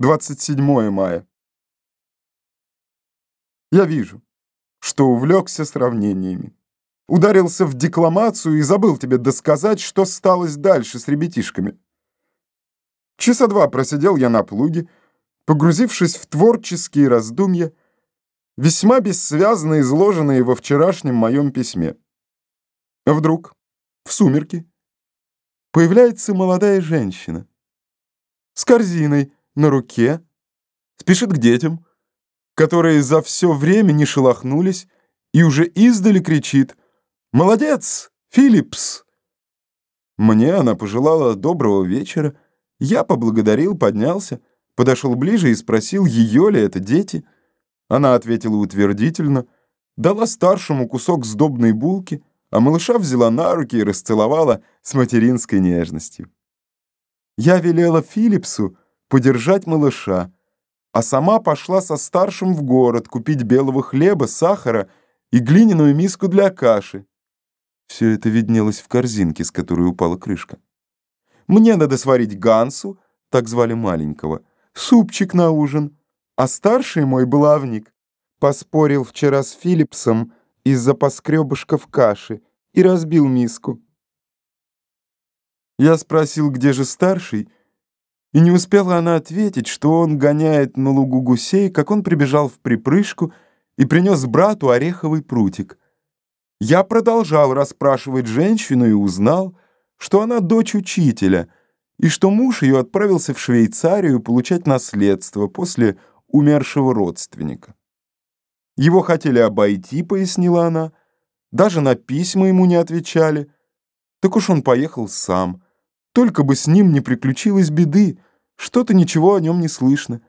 27 мая. Я вижу, что увлекся сравнениями. Ударился в декламацию и забыл тебе досказать, что сталось дальше с ребятишками. Часа два просидел я на плуге, погрузившись в творческие раздумья, весьма бессвязно изложенные во вчерашнем моем письме. А вдруг, в сумерки, появляется молодая женщина с корзиной на руке, спешит к детям, которые за все время не шелохнулись и уже издали кричит «Молодец, Филлипс!». Мне она пожелала доброго вечера, я поблагодарил, поднялся, подошел ближе и спросил, ее ли это дети. Она ответила утвердительно, дала старшему кусок сдобной булки, а малыша взяла на руки и расцеловала с материнской нежностью. Я велела Филлипсу подержать малыша, а сама пошла со старшим в город купить белого хлеба, сахара и глиняную миску для каши. Все это виднелось в корзинке, с которой упала крышка. Мне надо сварить Гансу, так звали маленького, супчик на ужин, а старший мой блавник поспорил вчера с Филлипсом из-за поскребышков каши и разбил миску. Я спросил, где же старший, и не успела она ответить, что он гоняет на лугу гусей, как он прибежал в припрыжку и принес брату ореховый прутик. Я продолжал расспрашивать женщину и узнал, что она дочь учителя, и что муж ее отправился в Швейцарию получать наследство после умершего родственника. Его хотели обойти, пояснила она, даже на письма ему не отвечали. Так уж он поехал сам. Только бы с ним не приключилось беды, что-то ничего о нем не слышно.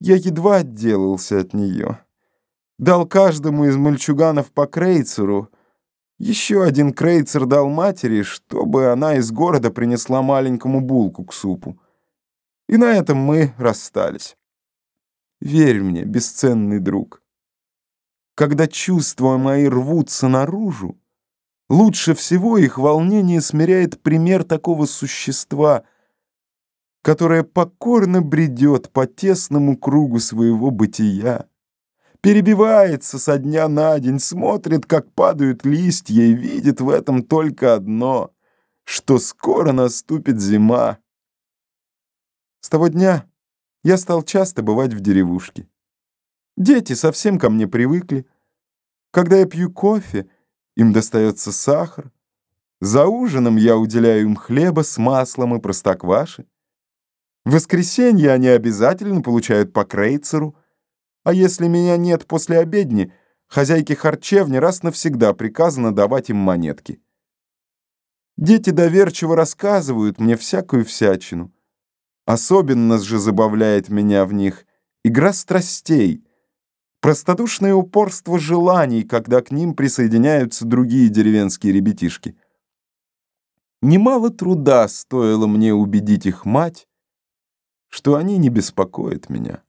Я едва отделался от нее. Дал каждому из мальчуганов по крейцеру. Еще один крейцер дал матери, чтобы она из города принесла маленькому булку к супу. И на этом мы расстались. Верь мне, бесценный друг. Когда чувства мои рвутся наружу, Лучше всего их волнение смиряет пример такого существа, которое покорно бредет по тесному кругу своего бытия, перебивается со дня на день, смотрит, как падают листья и видит в этом только одно, что скоро наступит зима. С того дня я стал часто бывать в деревушке. Дети совсем ко мне привыкли. Когда я пью кофе, им достается сахар. За ужином я уделяю им хлеба с маслом и простокваши. В воскресенье они обязательно получают по крейцеру, а если меня нет после обедни, хозяйке харчевни раз навсегда приказано давать им монетки. Дети доверчиво рассказывают мне всякую всячину. Особенно же забавляет меня в них игра страстей — Простодушное упорство желаний, когда к ним присоединяются другие деревенские ребятишки. Немало труда стоило мне убедить их мать, что они не беспокоят меня.